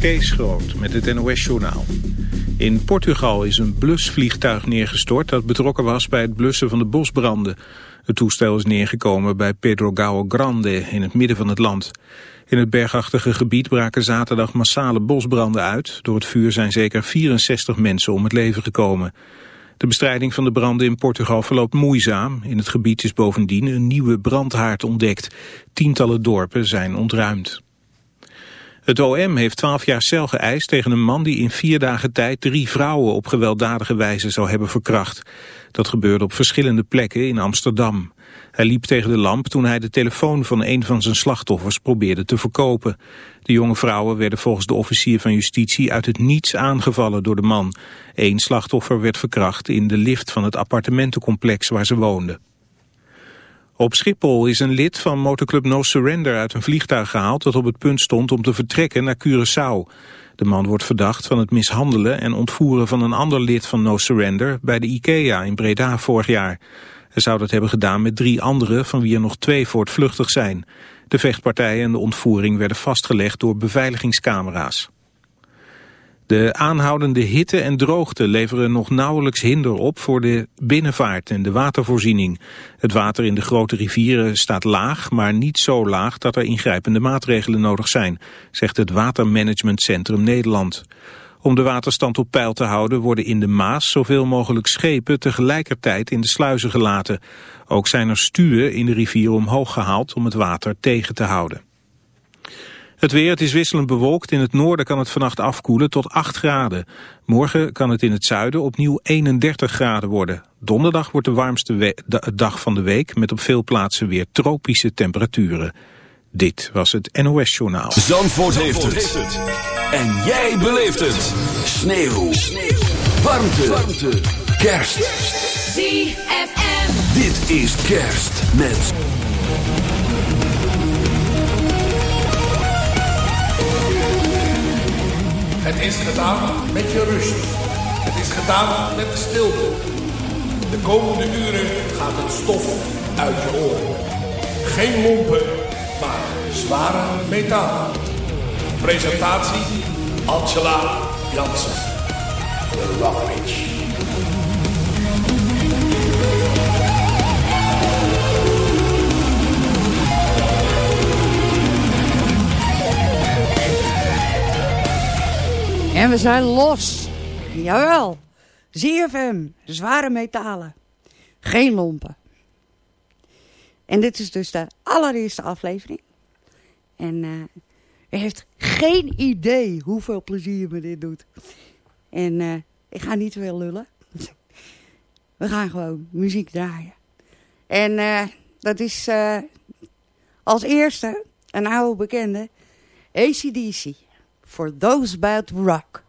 Kees Groot met het NOS-journaal. In Portugal is een blusvliegtuig neergestort dat betrokken was bij het blussen van de bosbranden. Het toestel is neergekomen bij Pedro Gao Grande in het midden van het land. In het bergachtige gebied braken zaterdag massale bosbranden uit. Door het vuur zijn zeker 64 mensen om het leven gekomen. De bestrijding van de branden in Portugal verloopt moeizaam. In het gebied is bovendien een nieuwe brandhaard ontdekt. Tientallen dorpen zijn ontruimd. Het OM heeft 12 jaar cel geëist tegen een man die in vier dagen tijd drie vrouwen op gewelddadige wijze zou hebben verkracht. Dat gebeurde op verschillende plekken in Amsterdam. Hij liep tegen de lamp toen hij de telefoon van een van zijn slachtoffers probeerde te verkopen. De jonge vrouwen werden volgens de officier van justitie uit het niets aangevallen door de man. Eén slachtoffer werd verkracht in de lift van het appartementencomplex waar ze woonden. Op Schiphol is een lid van motorclub No Surrender uit een vliegtuig gehaald dat op het punt stond om te vertrekken naar Curaçao. De man wordt verdacht van het mishandelen en ontvoeren van een ander lid van No Surrender bij de IKEA in Breda vorig jaar. Hij zou dat hebben gedaan met drie anderen van wie er nog twee voortvluchtig zijn. De vechtpartijen en de ontvoering werden vastgelegd door beveiligingscamera's. De aanhoudende hitte en droogte leveren nog nauwelijks hinder op voor de binnenvaart en de watervoorziening. Het water in de grote rivieren staat laag, maar niet zo laag dat er ingrijpende maatregelen nodig zijn, zegt het Watermanagementcentrum Nederland. Om de waterstand op peil te houden worden in de Maas zoveel mogelijk schepen tegelijkertijd in de sluizen gelaten. Ook zijn er stuwen in de rivier omhoog gehaald om het water tegen te houden. Het weer, het is wisselend bewolkt. In het noorden kan het vannacht afkoelen tot 8 graden. Morgen kan het in het zuiden opnieuw 31 graden worden. Donderdag wordt de warmste dag van de week met op veel plaatsen weer tropische temperaturen. Dit was het NOS Journaal. Zandvoort, heeft, het. En jij beleeft het. Sneeuw. Sneeuw. Warmte. Warmte. Kerst. ZFM. Dit is kerst met... Het is gedaan met je rust. Het is gedaan met stilte. De komende uren gaat het stof uit je oren. Geen lompen, maar zware metaal. Presentatie Angela Jansen. De Rock En we zijn los. Jawel. ZFM. Zware metalen. Geen lompen. En dit is dus de allereerste aflevering. En uh, heeft geen idee hoeveel plezier me dit doet. En uh, ik ga niet veel lullen. We gaan gewoon muziek draaien. En uh, dat is als eerste een oude bekende ACDC. For those about rock,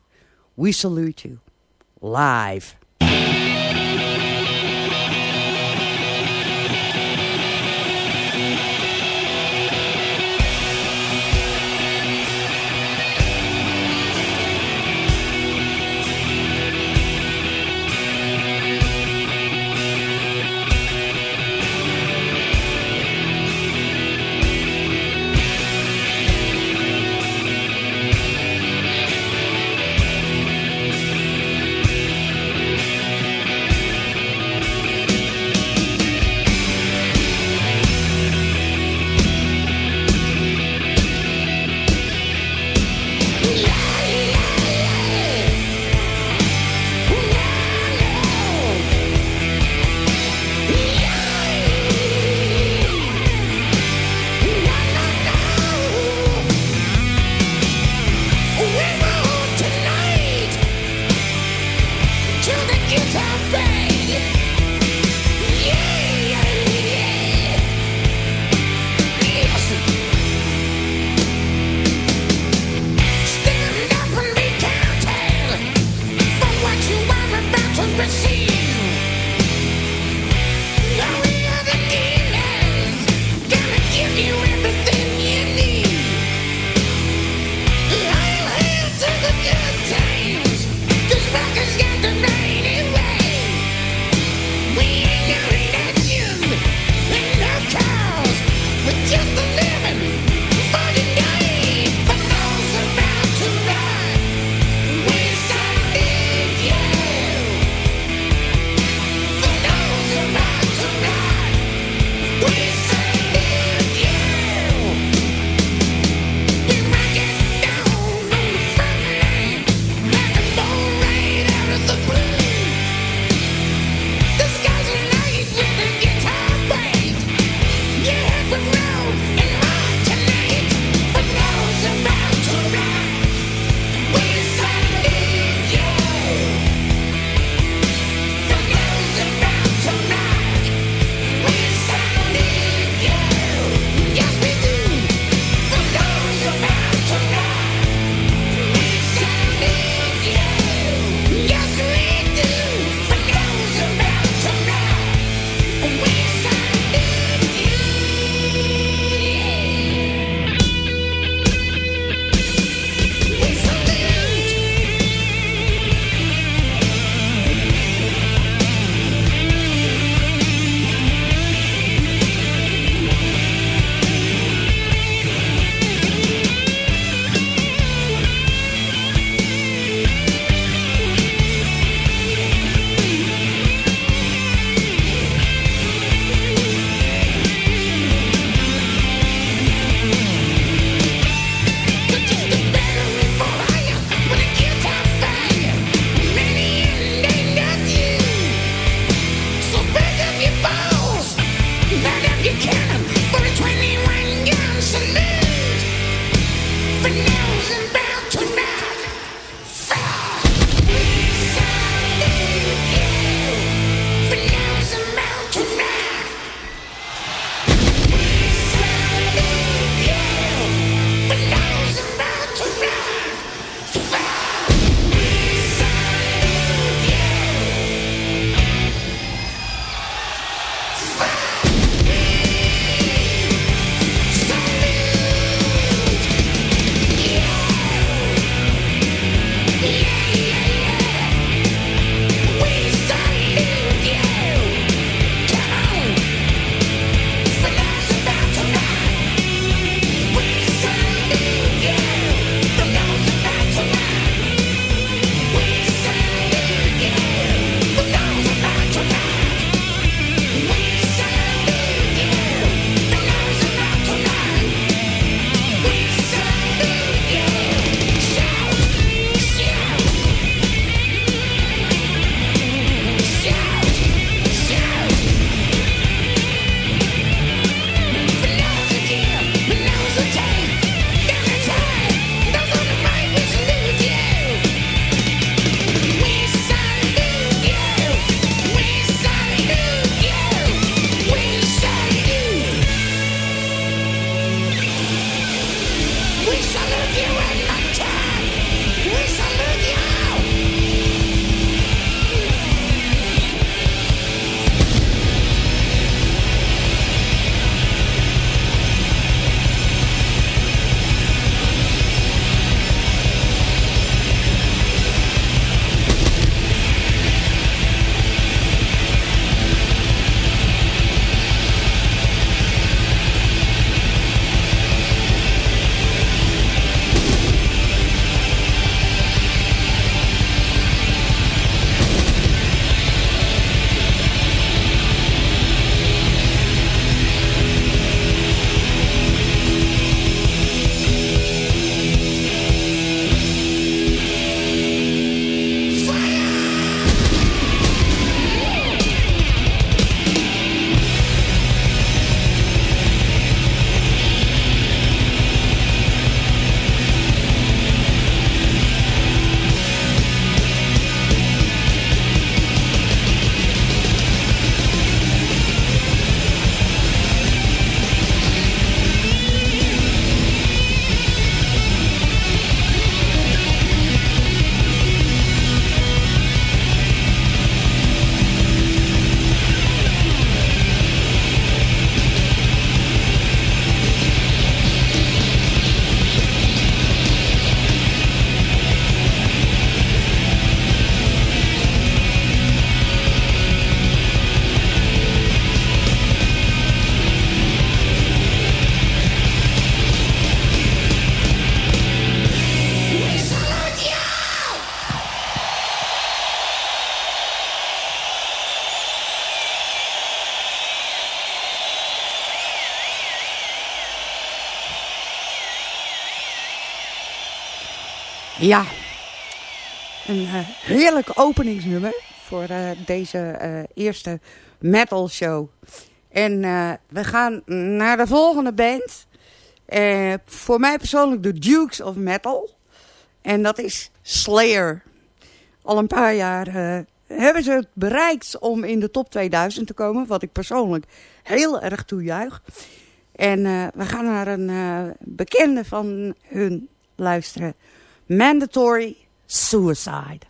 we salute you. Live. Ja, een uh, heerlijk openingsnummer voor uh, deze uh, eerste metal show. En we gaan naar de volgende band. voor mij persoonlijk de Dukes of Metal. En dat is Slayer. Al een paar jaar hebben ze het bereikt om in de top 2000 te komen. Wat ik persoonlijk heel erg toejuich. En we gaan naar een bekende van hun luisteren. Mandatory Suicide.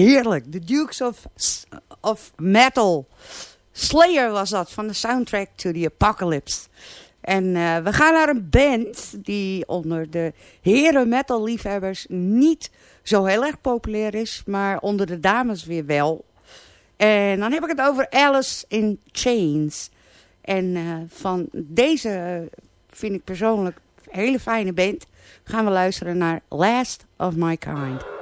Heerlijk. The Dukes of, of Metal. Slayer was dat, van de soundtrack to the Apocalypse. En uh, we gaan naar een band die onder de heren metal liefhebbers niet zo heel erg populair is, maar onder de dames weer wel. En dan heb ik het over Alice in Chains. En uh, van deze vind ik persoonlijk hele fijne band, gaan we luisteren naar Last of My Kind.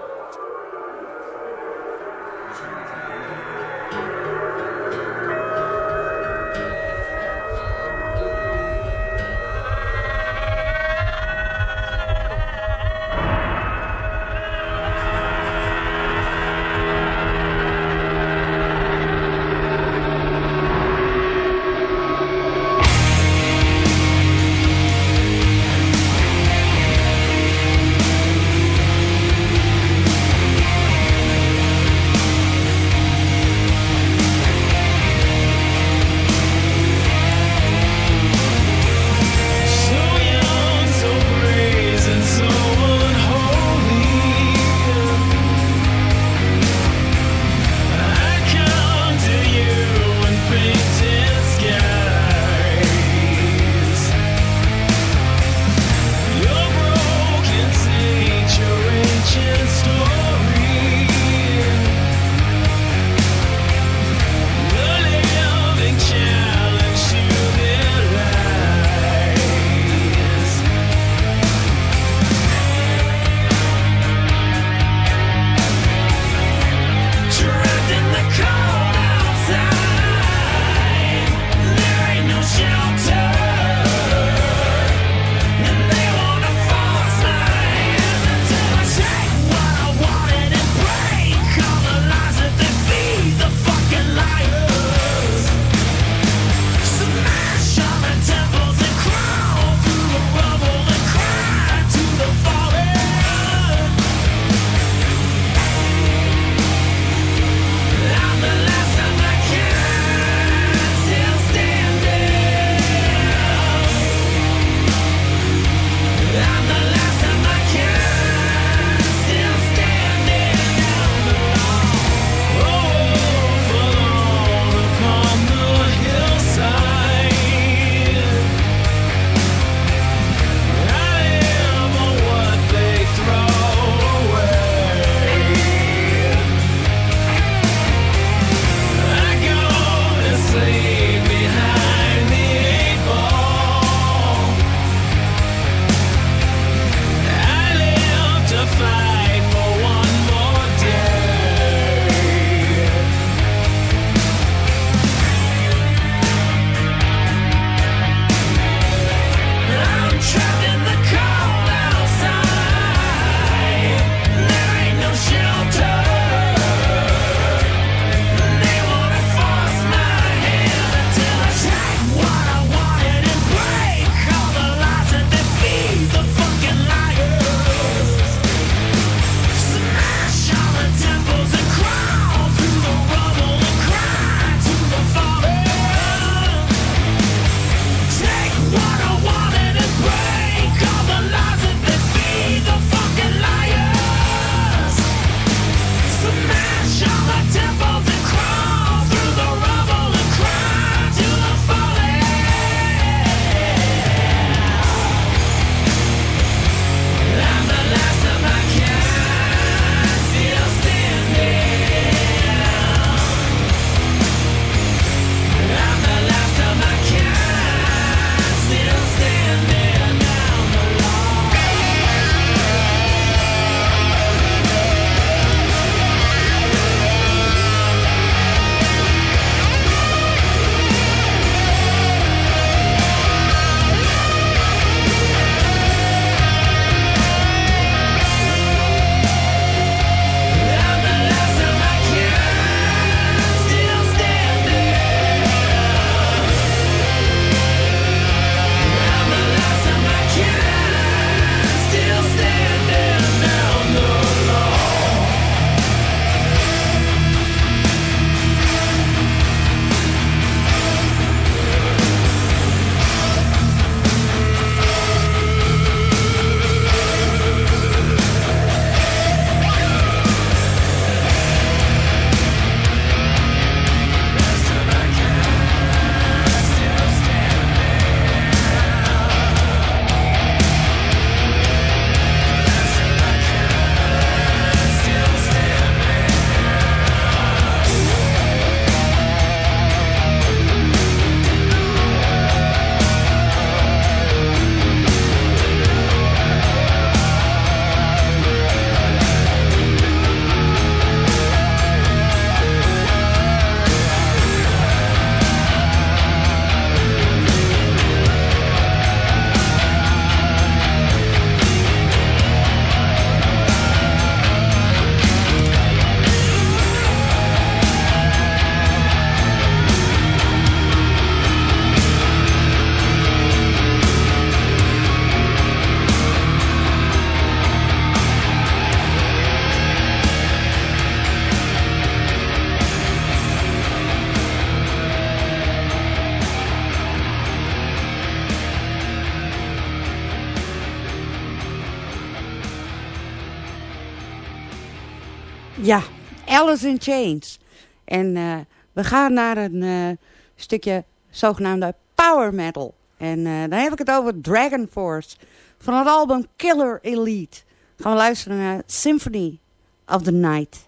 Alice in Chains. En uh, we gaan naar een uh, stukje zogenaamde power metal. En uh, dan heb ik het over Dragon Force. Van het album Killer Elite. Gaan we luisteren naar Symphony of the Night.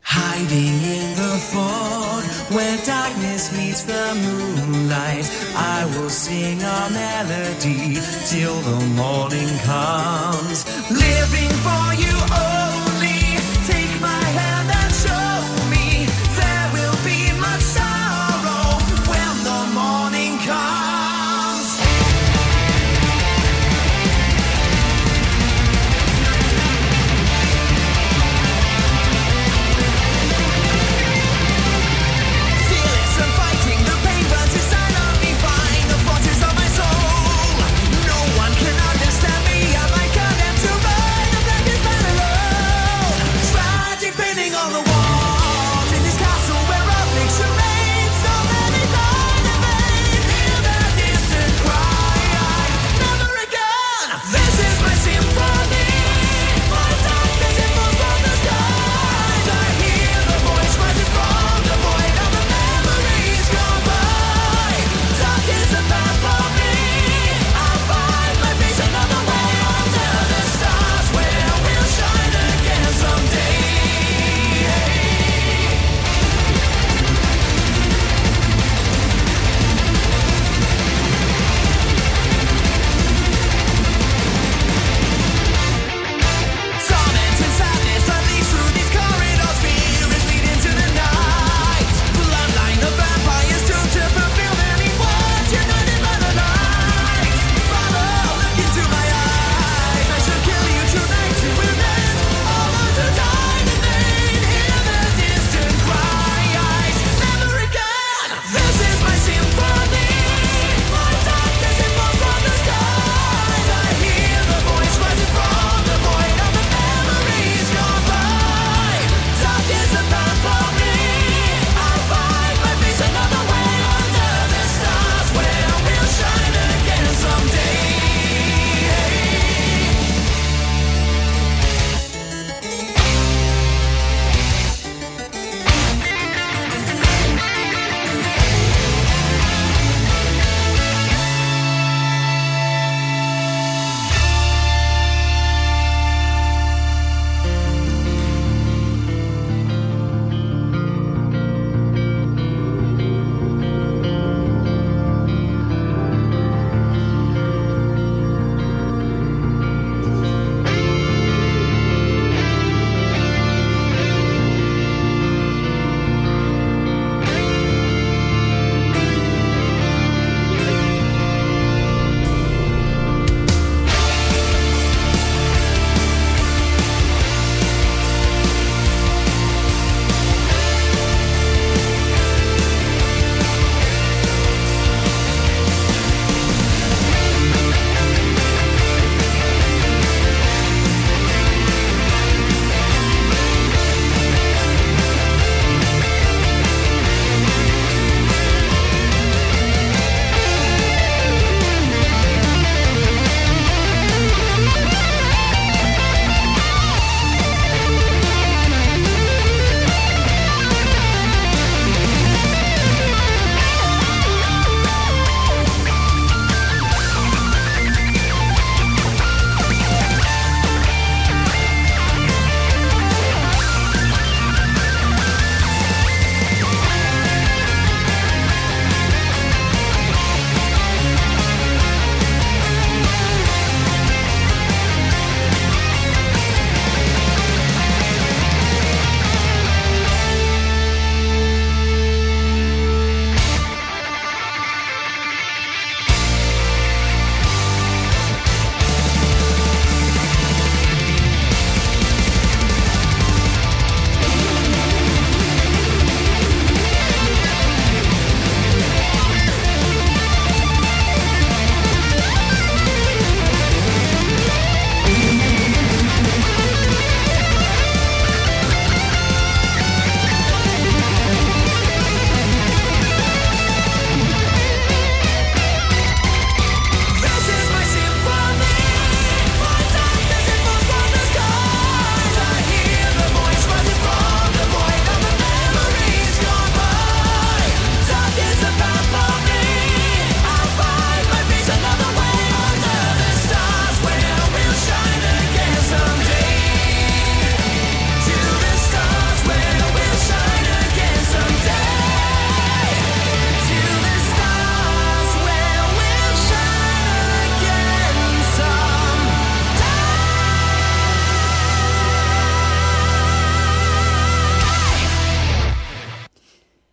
Hiding in the fog where darkness meets the moonlight, I will sing a melody till the morning comes. Living for you.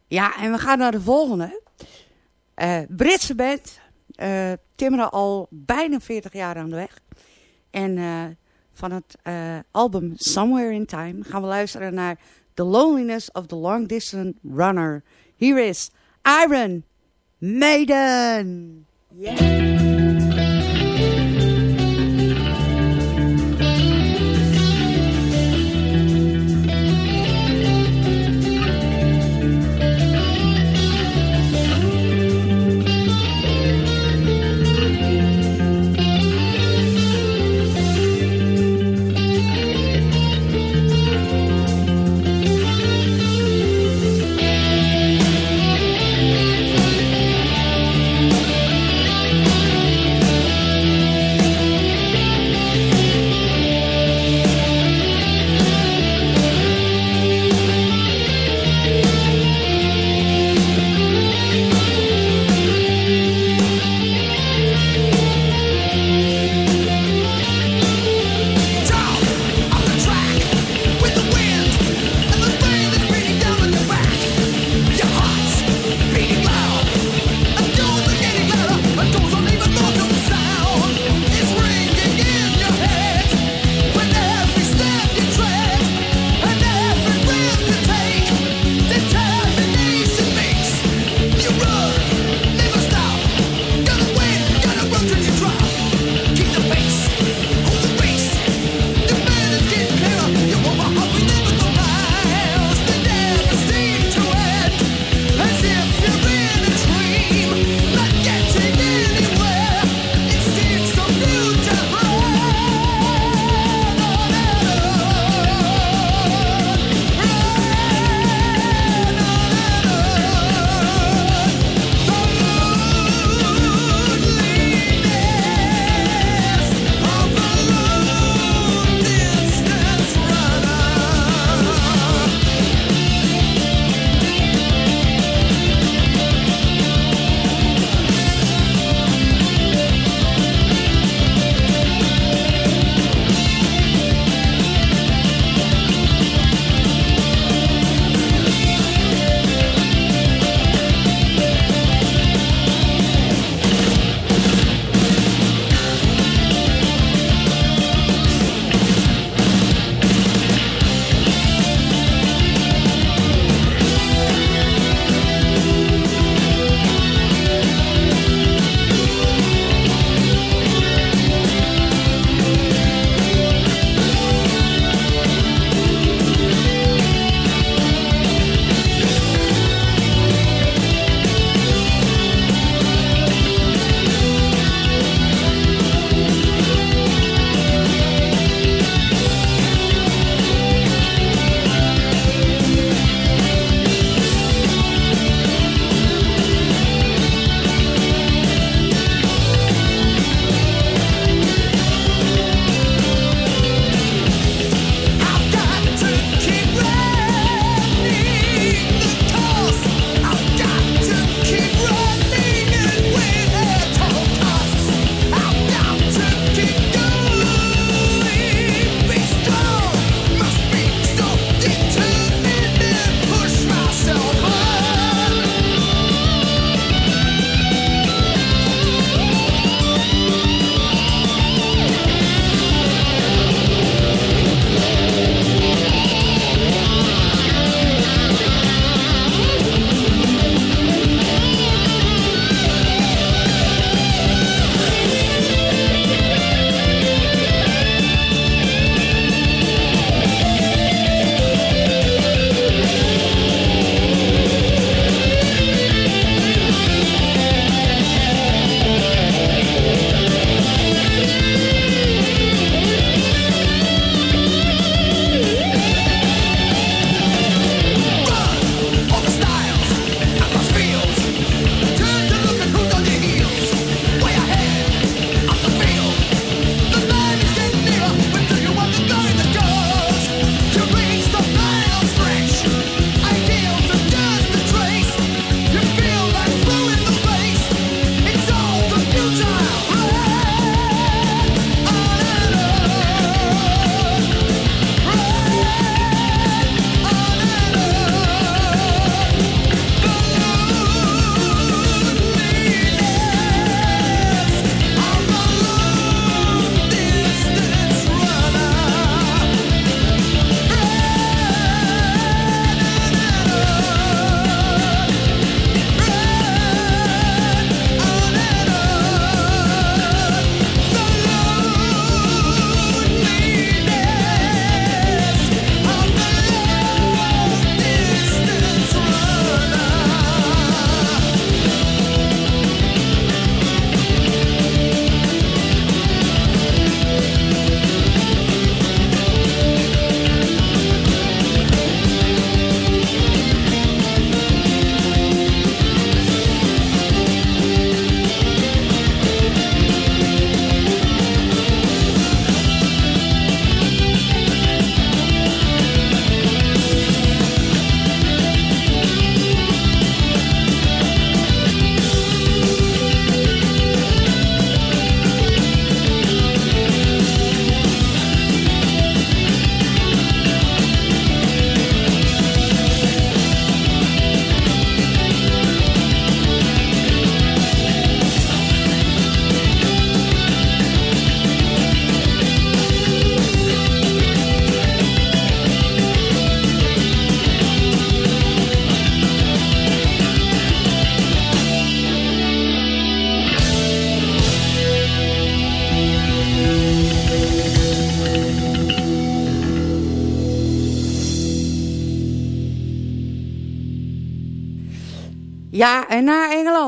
Ja, en we gaan naar de volgende. Eh, Britse band. eh timmeren al bijna 40 jaar aan de weg. En eh, van het album Somewhere in Time gaan we luisteren naar The Loneliness of the Long Distance Runner. Here is Iron Maiden. Yeah.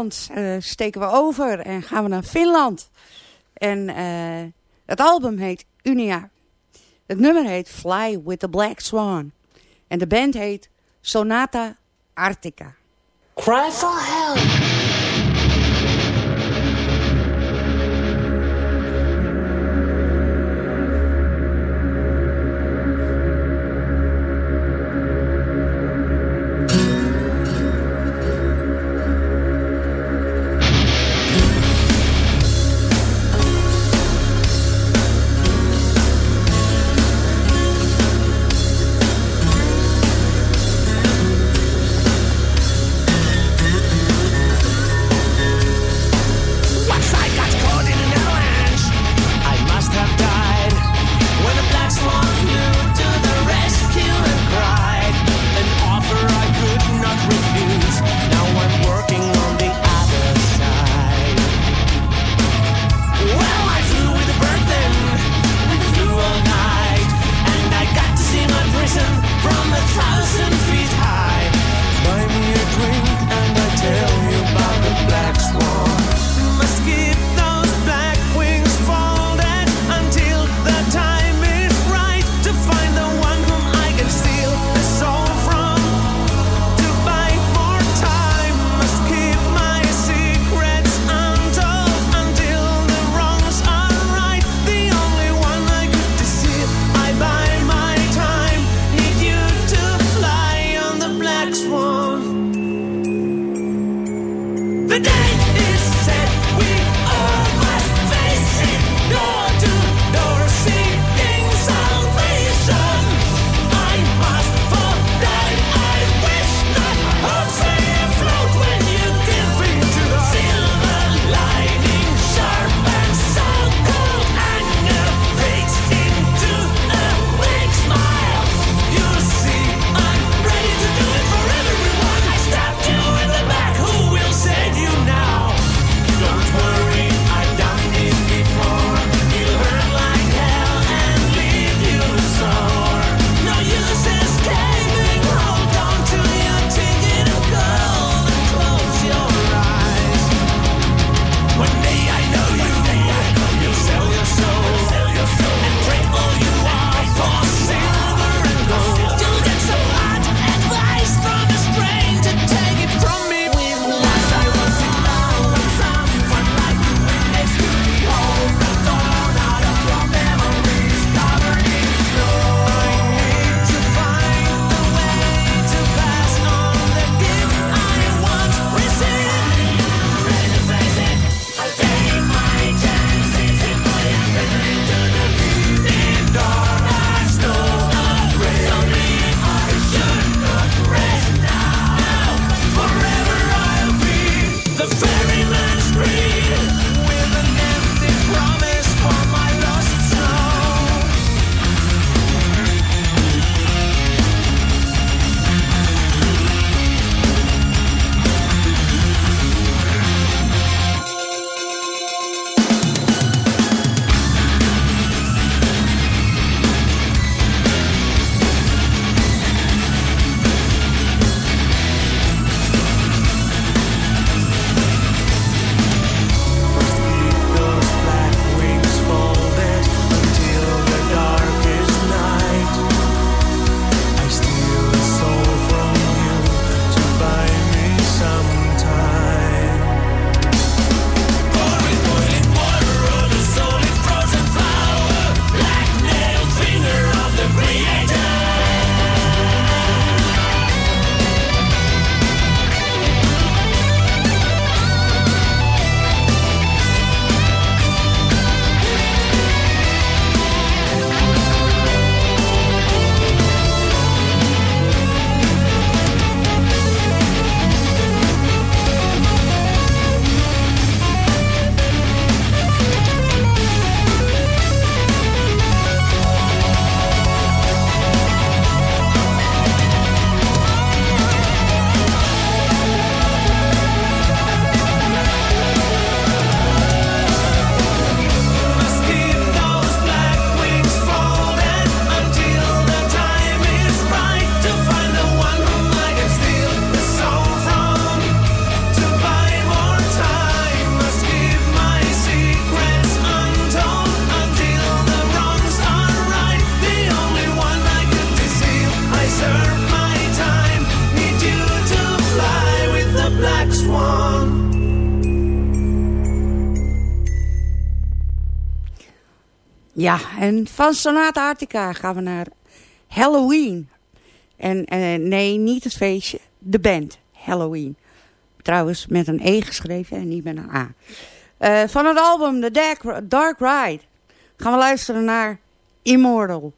Uh, steken we over en gaan we naar Finland. En uh, het album heet Unia. Het nummer heet Fly with the Black Swan. En de band heet Sonata Arctica. Cry for help! en van Sonata Artica gaan we naar Halloween. En, eh, nee, niet het feestje, de band Halloween. Trouwens met een E geschreven en niet met een A. Eh, van het album The Dark Ride gaan we luisteren naar Immortal.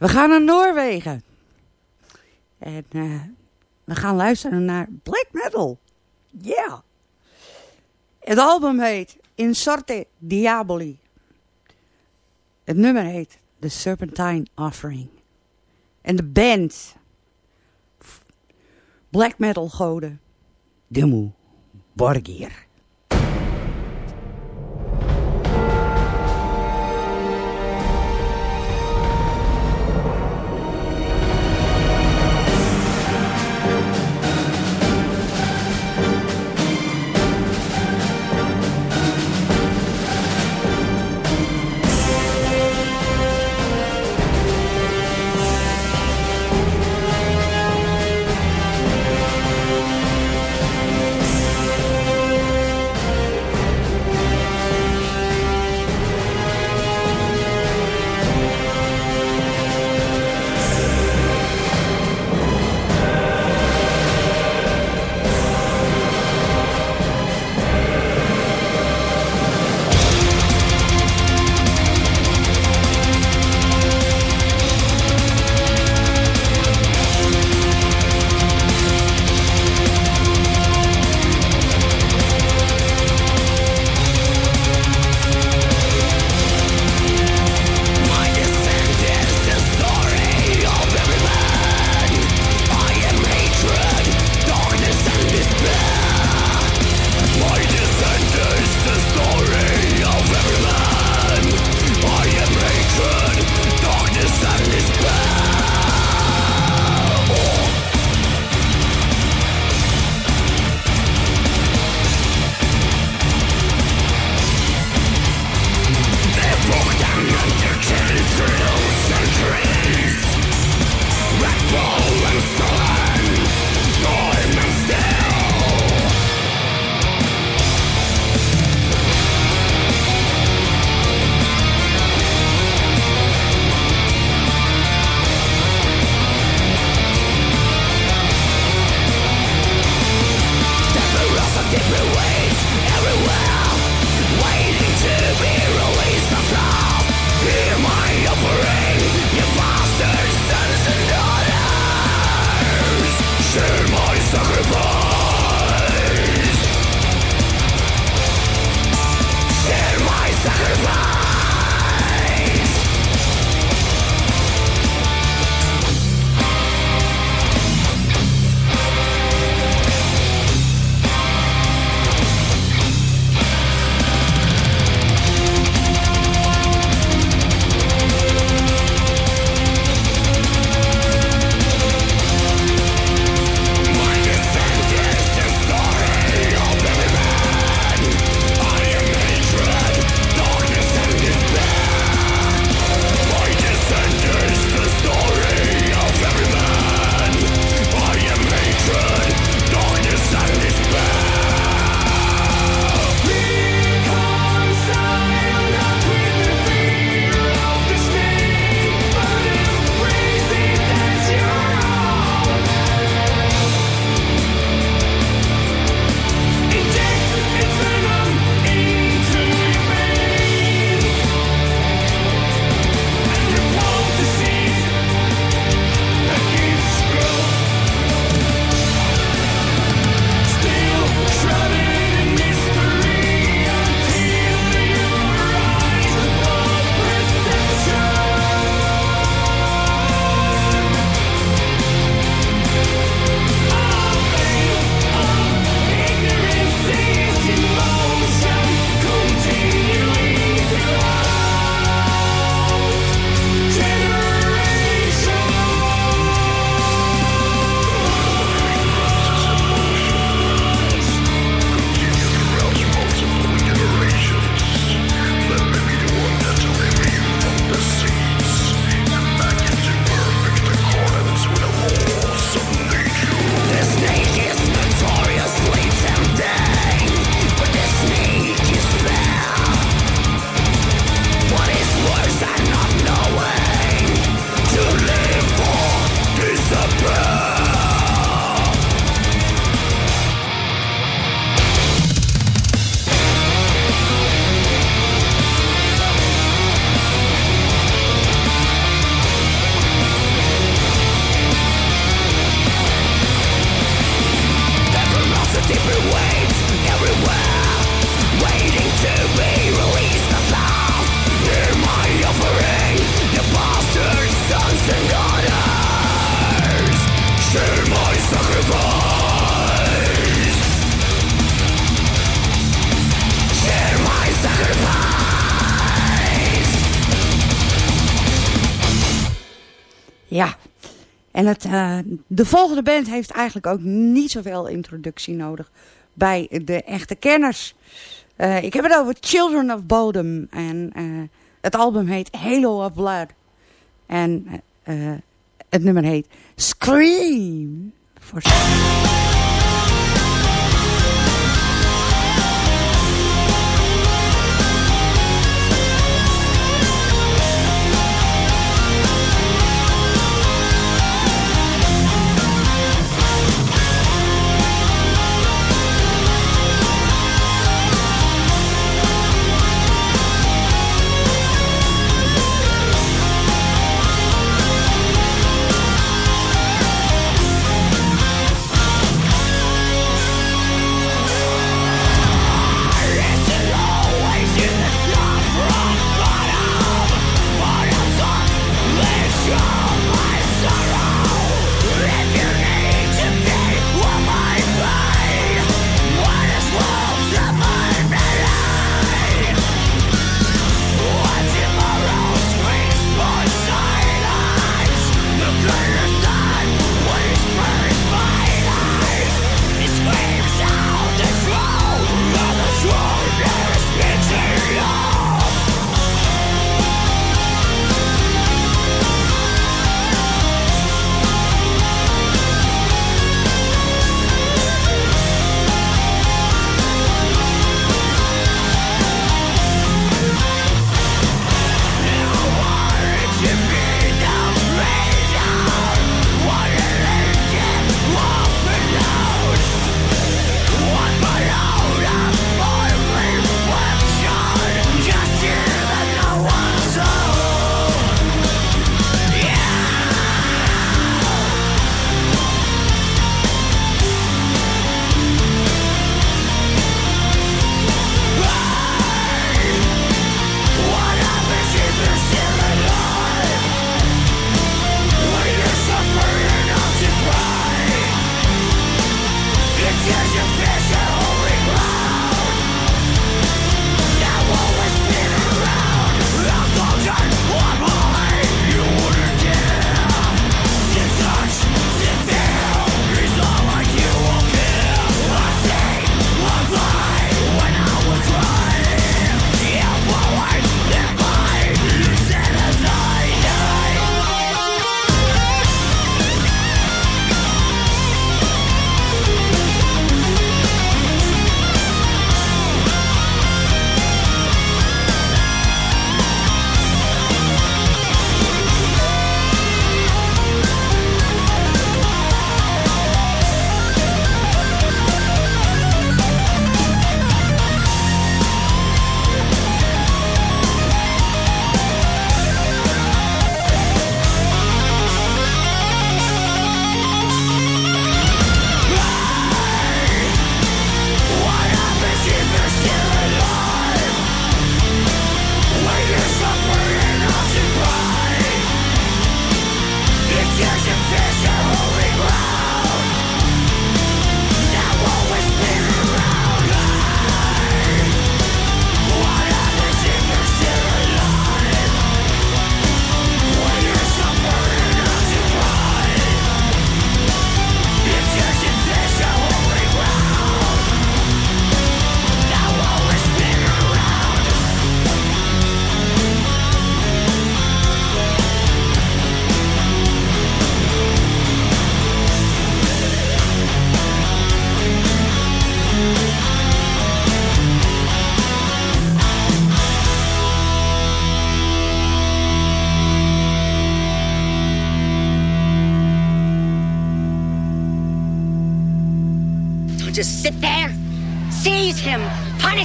We gaan naar Noorwegen. En eh, we gaan luisteren naar black metal. Ja. Yeah. Het album heet In Sorte Diaboli. Het nummer heet The Serpentine Offering. En de band. Black metal goden. Dimmu Borgir. Eh, de volgende band heeft eigenlijk ook niet zoveel introductie nodig bij de echte kenners. Eh, ik heb het over Children of Bodom. En eh, het album heet Halo of Blood. En het nummer heet Scream. Voor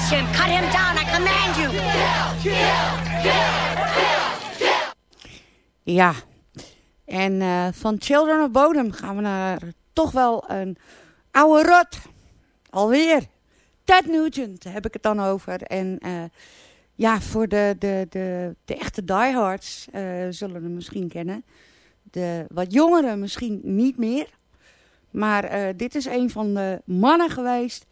Him. Cut him down. I command you. Ja, en eh, van Children of Bodom gaan we naar toch wel een oude rot. Alweer. Ted Nugent heb ik het dan over. En eh, ja, voor de, de, de, de echte diehards eh, zullen hem misschien kennen. De wat jongeren misschien niet meer. Maar dit is een van de mannen geweest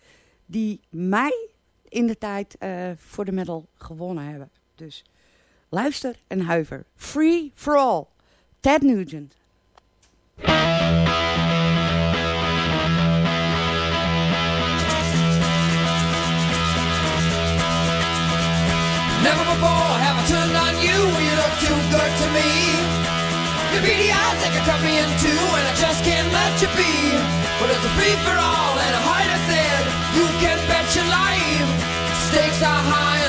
die mij in de tijd eh, voor de medal gewonnen hebben. Dus luister en huiver. Free for all. Ted Nugent. Never before have I turned on you. You look too good to me. Your beady eyes that could cut me in two, and I just can't let you be. But it's a free for all, and a heart I said, you can bet your life. stakes are high.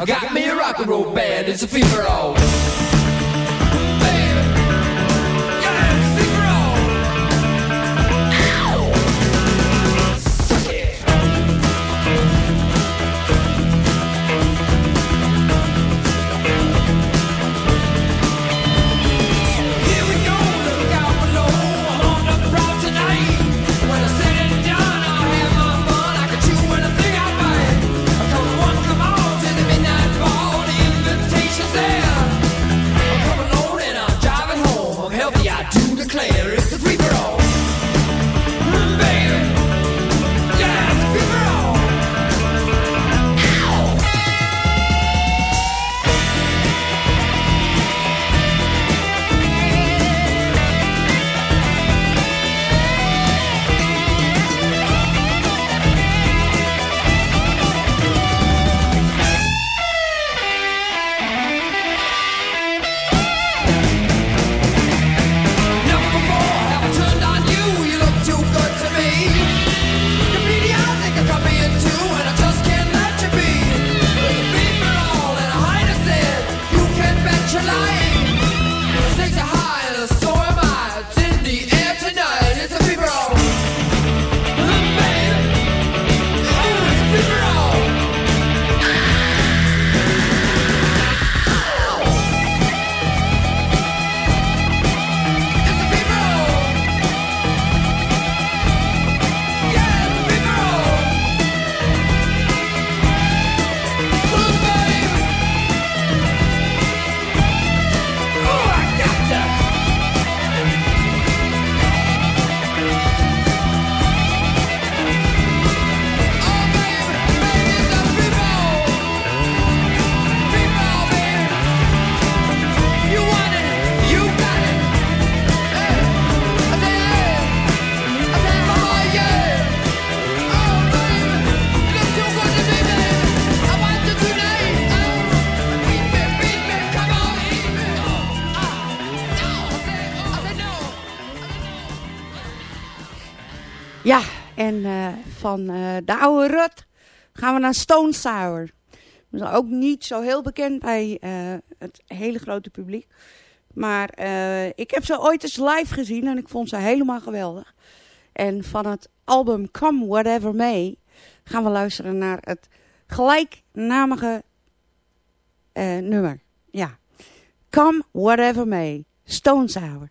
I got me a rock and roll band, it's a fever all. En eh, van eh, de oude Rut gaan we naar Stone Sour. Ook niet zo heel bekend bij eh, het hele grote publiek. Maar ik heb ze ooit eens live gezien en ik vond ze helemaal geweldig. En van het album Come Whatever May gaan we luisteren naar het gelijknamige nummer. Ja. Come Whatever May, Stone Sour.